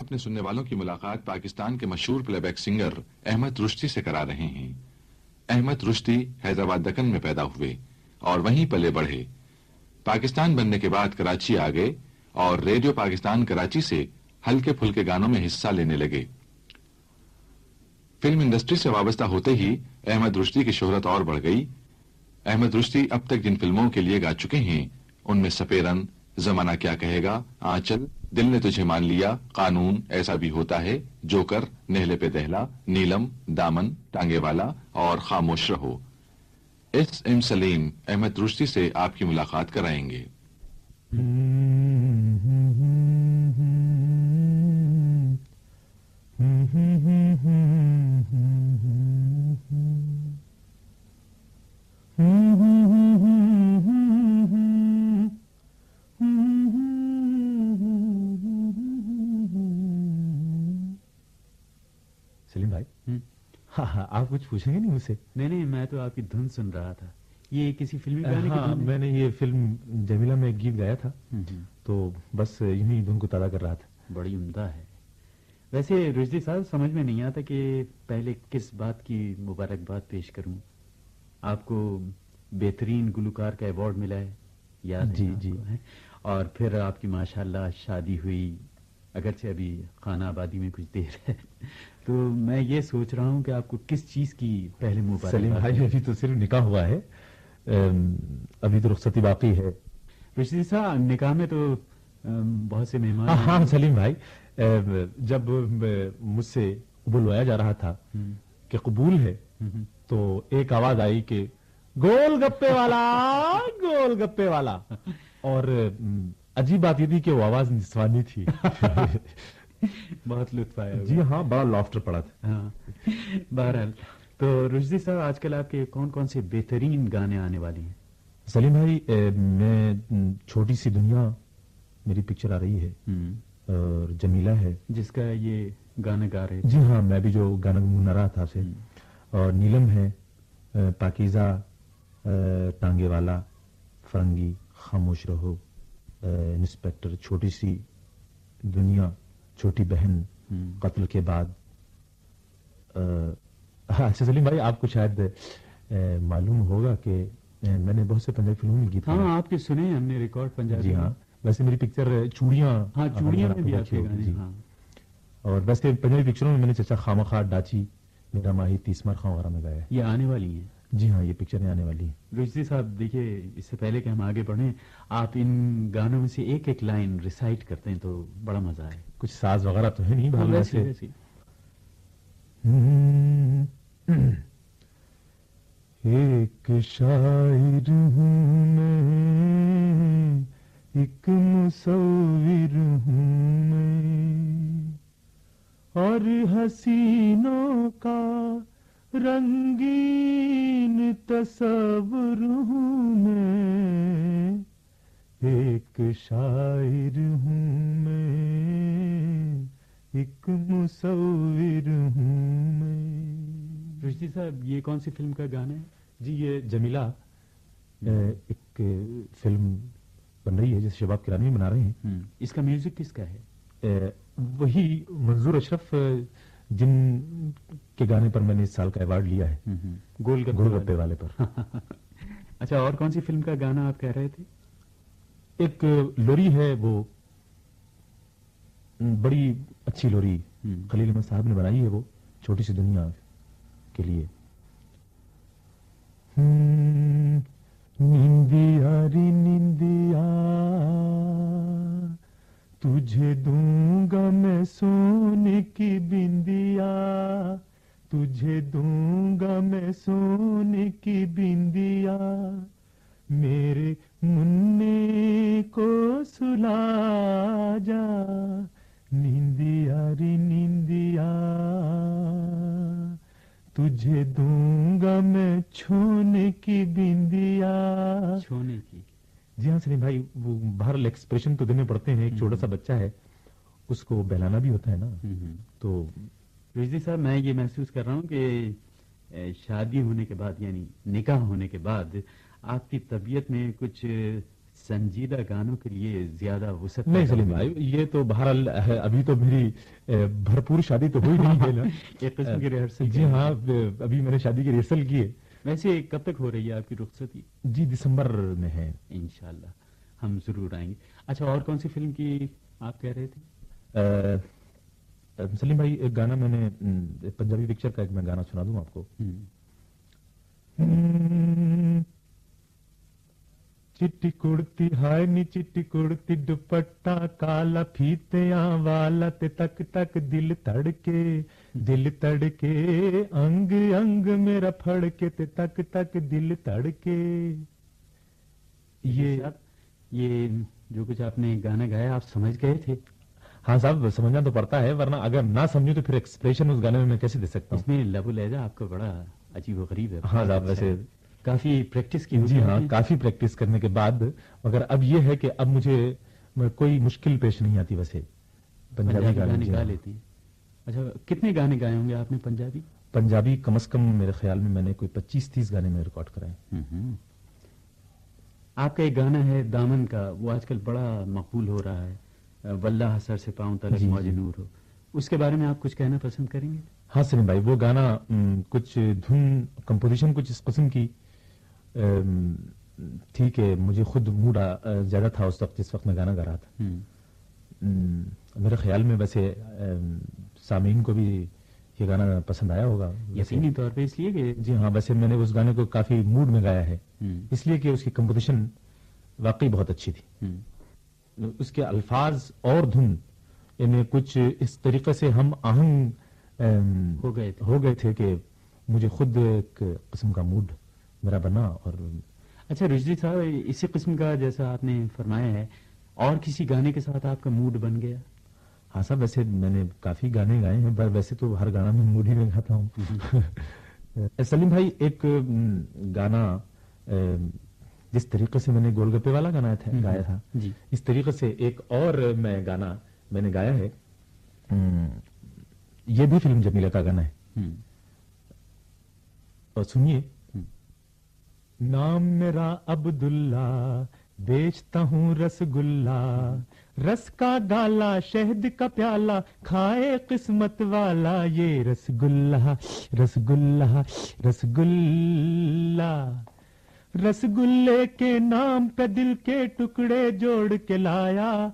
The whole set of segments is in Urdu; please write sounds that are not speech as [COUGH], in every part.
اپنے سننے والوں کی ملاقات پاکستان کے مشہور playback singer Ahmed Rushdi سے کرا رہے ہیں۔ احمد رشتی حیدرآباد دکن میں پیدا ہوئے اور وہیں پلے بڑھے۔ پاکستان بننے کے بعد کراچی آ گئے اور ریڈیو پاکستان کراچی سے ہلکے پھلکے گانوں میں حصہ لینے لگے۔ فلم انڈسٹری سے وابستہ ہوتے ہی احمد رشتی کی شہرت اور بڑھ گئی۔ احمد رشتی اب تک جن فلموں کے لیے گا چکے ہیں، ان میں سپیرن زمانہ کیا کہے گا آنچل دل نے تجھے مان لیا قانون ایسا بھی ہوتا ہے جوکر نہلے پہ دہلا نیلم دامن ٹانگے والا اور خاموش رہو ایس ایم سلیم احمد رشتی سے آپ کی ملاقات کرائیں گے آپ کچھ پوچھیں گے نہیں مجھ سے؟ نہیں نہیں میں تو آپ کی دھن سن رہا تھا۔ یہ کسی فلمی گانے ہاں؟ میں نے یہ فلم جمیلہ میں ایک گیت گایا تھا۔ تو بس یوں ہی دھن کو تازہ کر رہا تھا۔ بڑی عمدہ ہے۔ ویسے رشدی صاحب سمجھ میں نہیں آتا کہ پہلے کس بات کی مبارکباد پیش کروں؟ آپ کو بہترین گلوکار کا ایوارڈ ملا ہے یاد جی، جی۔ اور پھر آپ کی ماشاءاللہ شادی ہوئی اگرچہ ابھی خانہ آبادی میں کچھ دیر ہے تو میں یہ سوچ رہا ہوں کہ آپ کو کس چیز کی پہلے مبارک سلیم بھائی ابھی تو صرف نکاح ہوا ہے۔ ابھی تو رخصتی باقی ہے۔ رشدی صاحب نکاح میں تو بہت سے مہمان ہاں۔ ہاں سلیم بھائی جب مجھ سے بلوایا جا رہا تھا کہ قبول ہے۔ تو ایک آواز آئی کہ گول گپے والا گول گپے والا۔ اور عجیب بات یہ تھی کہ وہ آواز نسوانی تھی۔ [LAUGHS] بہت لطف آیا۔ جی ہاں بڑا لافٹر پڑا تھا۔ ہاں۔ بہرحال تو رشدی صاحب آج کل آپ کے کون کون سے بہترین گانے آنے والی ہیں؟ سلیم بھائی میں چھوٹی سی دنیا میری پکچر آ رہی ہے۔ اور جمیلہ ہے۔ جس کا یہ گانا گا رہے جی ہاں میں بھی جو گانا گنگنا رہا تھا اسے۔ اور نیلم ہے پاکیزہ ٹانگے والا فرنگی خاموش رہو۔ انسپیکٹر چھوٹی سی دنیا چھوٹی بہن۔ قتل کے بعد ہاں، اچھا سلیم بھائی آپ کو شاید معلوم ہوگا کہ میں نے بہت سے پنجابی فلموں میں گیت ہاں۔ آپ کے سنے ہیں ہم نے ریکارڈ پنجابی جی ہاں۔ ویسے میری پکچر چوڑیاں ہاں چوڑیاں میں بھی آپ کے گانے جی۔ ہاں اور ویسے پنجابی پکچروں میں میں نے چچا خامہ خواہ ڈاچی میرا ماہی تیسمر خاں وغیرہ میں گایا یہ آنے والی ہیں جی ہاں یہ پکچریں آنے والی۔ ہیں رشدی صاحب دیکھیے اس سے پہلے کہ ہم آگے بڑھیں آپ ان گانوں میں سے ایک ایک لائن ریسائٹ کرتے ہیں تو بڑا مزہ آئے۔ کچھ ساز وغیرہ تو ہے نہیں ویسے ویسے ایک شاعر ہوں میں ایک مصور ہوں میں اور حسینوں کا رنگین تصور ہوں میں ایک شاعر ہوں میں ایک مصور ہوں میں۔ رشدی صاحب یہ کون سی فلم کا گانا ہے؟ جی یہ جمیلہ ایک فلم بن رہی ہے جسے شباب کرانی بنا رہے ہیں۔ اس کا میوزک کس کا ہے؟ وہی منظور اشرف جن کے گانے پر میں نے اس سال کا ایوارڈ لیا ہے گول گپے گول۔ گپے والے پر [LAUGHS] اچھا اور کون سی فلم کا گانا آپ کہہ رہے تھے ایک لوری ہے وہ بڑی اچھی لوری۔ خلیل احمد صاحب نے بنائی ہے وہ چھوٹی سی دنیا کے لیے نندیا ری نندیا تجھے دوں گا میں سونے کی بندیا تجھے دوں گا میں سونے کی بندیا میرے مننے کو سلا جا۔ نیندیا ری نیندیا تجھے دوں گا میں چھونے کی بندیا چھونے کی جی ہاں سلیم بھائی وہ باہر ایکسپریشن تو دینے پڑتے ہیں ایک چھوٹا سا بچہ ہے اس کو بہلانا بھی ہوتا ہے نا۔ تو رشدی صاحب میں یہ محسوس کر رہا ہوں کہ شادی ہونے کے بعد یعنی نکاح ہونے کے بعد آپ کی طبیعت میں کچھ سنجیدہ گانوں کے لیے زیادہ وسعت نہیں سلیم بھائی یہ تو بہرحال ابھی تو میری بھرپور شادی تو ہوئی نہیں ہے نا ایک قسم کی ریہرسل جی ہاں ابھی میں نے شادی کی ریہرسل کی ہے۔ ویسے کب تک ہو رہی ہے آپ کی رخصتی جی دسمبر میں ہے۔ انشاءاللہ ہم ضرور آئیں گے۔ اچھا اور کون سی فلم کی آپ کہہ رہے تھے؟ سلیم بھائی ایک گانا میں نے پنجابی پکچر کا ایک میں گانا سنا دوں آپ کو۔ چٹی کڑتی ہائے نی چٹی کڑتی دوپٹا کالا فیتیاں والا تے تک تک دل تڑکے دل تڑکے انگ انگ میرا پھڑ کے تے تک تک دل تڑکے یہ یہ جو کچھ آپ نے گانا گایا آپ سمجھ گئے تھے ہاں صاحب سمجھنا تو پڑتا ہے ورنہ اگر نہ سمجھوں تو پھر ایکسپریشن اس گانے میں میں کیسے دے سکتا ہوں اس میں لب لہجہ آپ کا بڑا عجیب و غریب ہے ہاں صاحب ویسے کافی پریکٹس کی جی ہاں کافی پریکٹس کرنے کے بعد مگر اب یہ ہے کہ اب مجھے کوئی مشکل پیش نہیں آتی ویسے۔ پنجابی گانے جی گا ہاں۔ لیتی اچھا کتنے گانے گائے ہوں گے آپ نے پنجابی؟ پنجابی کم از کم میرے خیال میں میں نے کوئی پچیس تیس گانے میں ریکارڈ کرائے آپ کا ایک گانا ہے دامن کا وہ آج کل بڑا مقبول ہو رہا ہے۔ ولہ سر سے پاؤں تلک جی، جی۔ موج نور ہو۔ اس کے بارے میں آپ کچھ کہنا پسند کریں گے؟ ہاں سلیم بھائی وہ گانا کچھ دھن کمپوزیشن کچھ اس قسم کی ٹھیک ہے مجھے خود موڈ زیادہ تھا اس وقت اس وقت میں گانا گا رہا تھا۔ میرے خیال میں ویسے سامعین کو بھی یہ گانا پسند آیا ہوگا۔ یقینی طور پہ اس لیے کہ جی ہاں ویسے میں نے اس گانے کو کافی موڈ میں گایا ہے۔ اس لیے کہ اس کی کمپوزیشن واقعی بہت اچھی تھی۔ اس کے الفاظ اور دھن یعنی کچھ اس طریقے سے ہم آہنگ ہو گئے تھے۔ کہ مجھے خود ایک قسم کا موڈ میرا بنا اور اچھا رشدی صاحب اسی قسم کا جیسا آپ نے فرمایا ہے اور کسی گانے کے ساتھ آپ کا موڈ بن گیا؟ ہاں صاحب ویسے میں نے کافی گانے گائے ہیں پر ویسے تو ہر گانا میں موڈ ہی میں گاتا ہوں۔ [LAUGHS] سلیم بھائی ایک گانا جس طریقے سے میں نے گول گپے والا گانا تھا گایا تھا جی۔ اس طریقے سے ایک اور میں گانا میں نے گایا ہے۔ یہ بھی فلم جمیلہ کا گانا ہے۔ اور سنیے نام میرا عبداللہ، بیچتا ہوں رس گلا رس کا گالا شہد کا پیالہ، کھائے قسمت والا یہ رس گلا رس گلا رس گلا رس گلے کے نام پہ دل کے ٹکڑے جوڑ کے لایا۔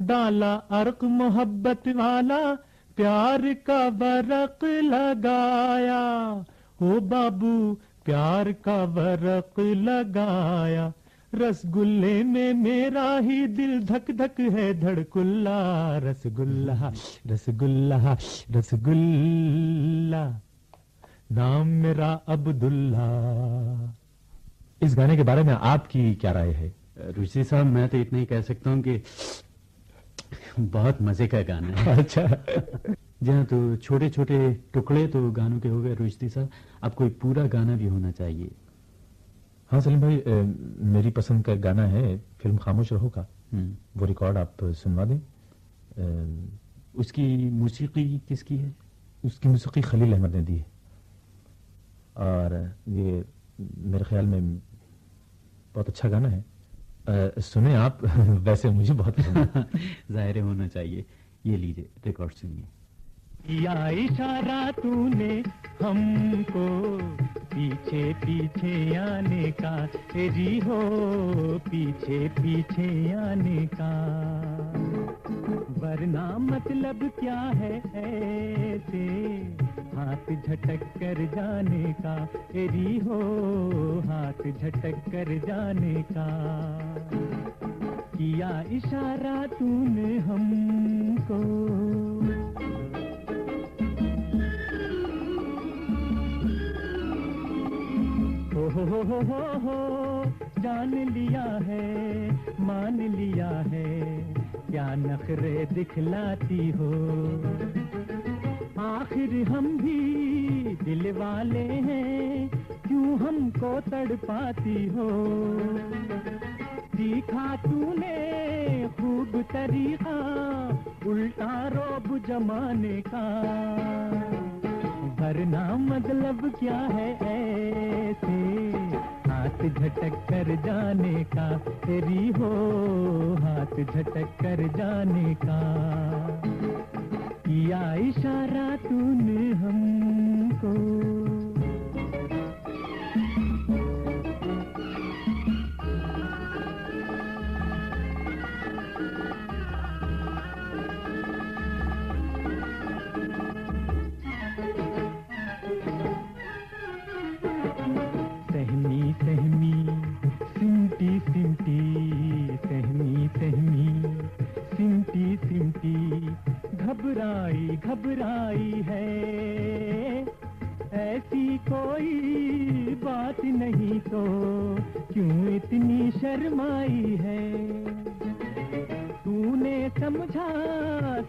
ڈالا ارق محبت والا، پیار کا برق لگایا۔ ہو بابو پیار کا ورق لگایا رس گلے میں میرا ہی دل دھک دھک ہے دھڑکلا رس گلا رس گلا رس گلا نام میرا عبداللہ۔ اس گانے کے بارے میں آپ کی کیا رائے ہے؟ روشی صاحب میں تو اتنا ہی کہہ سکتا ہوں کہ بہت مزے کا گانا ہے۔ اچھا۔ جہاں تو چھوٹے چھوٹے ٹکڑے تو گانوں کے ہو گئے روشتی صاحب اب کوئی پورا گانا بھی ہونا چاہیے۔ ہاں سلیم بھائی میری پسند کا گانا ہے فلم خاموش رہو کا۔ وہ ریکارڈ آپ سنوا دیں۔ اس کی موسیقی کس کی ہے؟ اس کی موسیقی خلیل احمد نے دی ہے۔ اور یہ میرے خیال میں بہت اچھا گانا ہے۔ سنیں آپ [LAUGHS] ویسے مجھے بہت [LAUGHS] ظاہر ہونا چاہیے۔ یہ لیجیے ریکارڈ سنیے۔ کیا اشارہ تو نے ہم کو پیچھے پیچھے آنے کا تیری ہو پیچھے پیچھے آنے کا ورنہ مطلب کیا ہے ایسے ہاتھ جھٹک کر جانے کا تیری ہو ہاتھ جھٹک کر جانے کا کیا اشارہ تو نے ہم کو ہو ہو ہو جان لیا ہے، مان لیا ہے، کیا نخرے دکھلاتی ہو؟ آخر ہم بھی دل والے ہیں، کیوں ہم کو تڑ پاتی ہو؟ سیکھا تو نے خوب طریقہ، الٹا روب جمانے کا؟ بھرنا مطلب کیا ہے ایسے ہاتھ جھٹک کر جانے کا تیری ہو ہاتھ جھٹک کر جانے کا کیا اشارہ تو نے ہم کو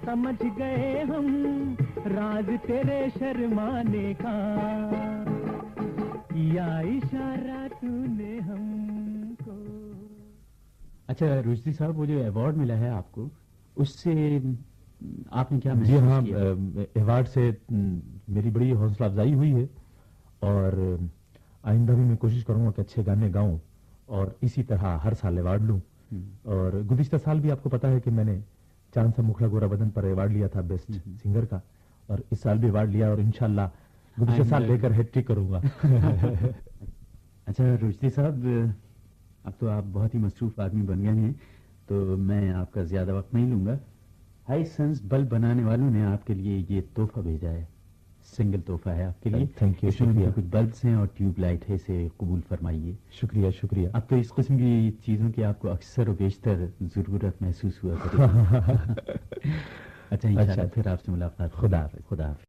سمجھ گئے ہم راز تیرے شرمانے کا کیا اشارہ تو نے ہم کو۔ اچھا رشدی صاحب وہ جو ایوارڈ ملا ہے آپ کو اس سے آپ نے کیا جی ہاں؟ ایوارڈ سے میری بڑی حوصلہ افزائی ہوئی ہے اور آئندہ بھی میں کوشش کروں گا کہ اچھے گانے گاؤں اور اسی طرح ہر سال ایوارڈ لوں۔ اور گزشتہ سال بھی آپ کو پتا ہے کہ میں نے چاند سا مکھڑا گورا بدن پر ایوارڈ لیا تھا بیسٹ۔ سنگر کا اور اس سال بھی ایوارڈ لیا اور انشاءاللہ گزشتہ سال لے کر ہیٹرک کروں گا۔ [LAUGHS] اچھا رشدی صاحب اب تو آپ بہت ہی مصروف آدمی بن گئے ہیں تو میں آپ کا زیادہ وقت نہیں لوں گا۔ ہائی سنس بلب بنانے والوں نے آپ کے لیے یہ تحفہ بھیجا ہے۔ سنگل تحفہ ہے آپ کے لیے میں ان کے شکریہ۔ کچھ بلبس ہیں اور ٹیوب لائٹ ہے اسے قبول فرمائیے شکریہ شکریہ اب تو اس قسم کی چیزوں کی آپ کو اکثر و بیشتر ضرورت محسوس ہوا۔ [LAUGHS] اچھا انشاءاللہ اچھا۔ پھر آپ سے ملاقات خدا حافظ۔ خدا حافظ